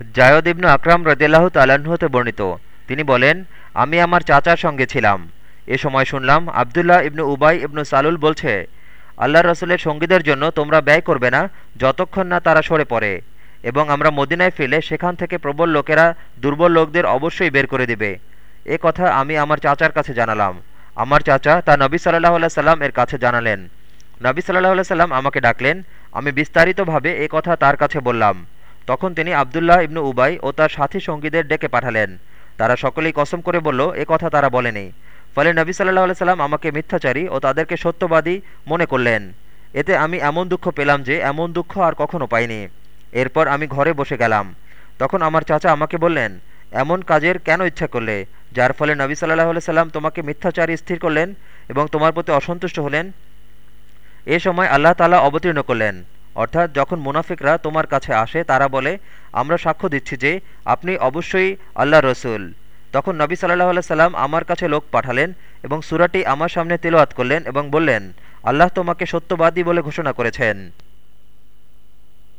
জায়দ ইবনু আকরাম রদিয়াল্লাহ তাল্লাহ্ন হতে বর্ণিত। তিনি বলেন, আমি আমার চাচার সঙ্গে ছিলাম। এ সময় শুনলাম আবদুল্লাহ ইবনু উবাই ইবনু সালুল বলছে আল্লাহ রসুলের সঙ্গীদের জন্য তোমরা ব্যয় করবে না যতক্ষণ না তারা সরে পড়ে এবং আমরা মদিনায় ফিরলে সেখান থেকে প্রবল লোকেরা দুর্বল লোকদের অবশ্যই বের করে দিবে। এ কথা আমি আমার চাচার কাছে জানালাম। আমার চাচা তা নবী সাল্লাহ আল্লাহ সাল্লাম এর কাছে জানালেন। নবী সাল্লাহ আল্লাহ সাল্লাম আমাকে ডাকলেন। আমি বিস্তারিতভাবে এ কথা তার কাছে বললাম। তখন তিনি আবদুল্লাহ ইবনু উবাই ও তার সাথী সঙ্গীদের ডেকে পাঠালেন। তারা সকলেই কসম করে বলল, এ কথা তারা বলেনি। ফলে নবী সাল্লাহ সাল্লাম আমাকে মিথ্যাচারী ও তাদেরকে সত্যবাদী মনে করলেন। এতে আমি এমন দুঃখ পেলাম যে এমন দুঃখ আর কখনো পাইনি। এরপর আমি ঘরে বসে গেলাম। তখন আমার চাচা আমাকে বললেন, এমন কাজের কেন ইচ্ছা করলে? যার ফলে নবী সাল্লাহ সাল্লাম তোমাকে মিথ্যাচারী স্থির করলেন এবং তোমার প্রতি অসন্তুষ্ট হলেন? এ সময় আল্লাহ তালা অবতীর্ণ করলেন। অর্থাৎ যখন মুনাফিকরা তোমার কাছে আসে, তারা বলে, আমরা সাক্ষ্য দিচ্ছি যে আপনি অবশ্যই আল্লাহ রসুল। তখন নবী সাল্লাহ সাল্লাম আমার কাছে লোক পাঠালেন এবং সুরাটি আমার সামনে তেলোয়াত করলেন এবং বললেন, আল্লাহ তোমাকে সত্যবাদী বলে ঘোষণা করেছেন।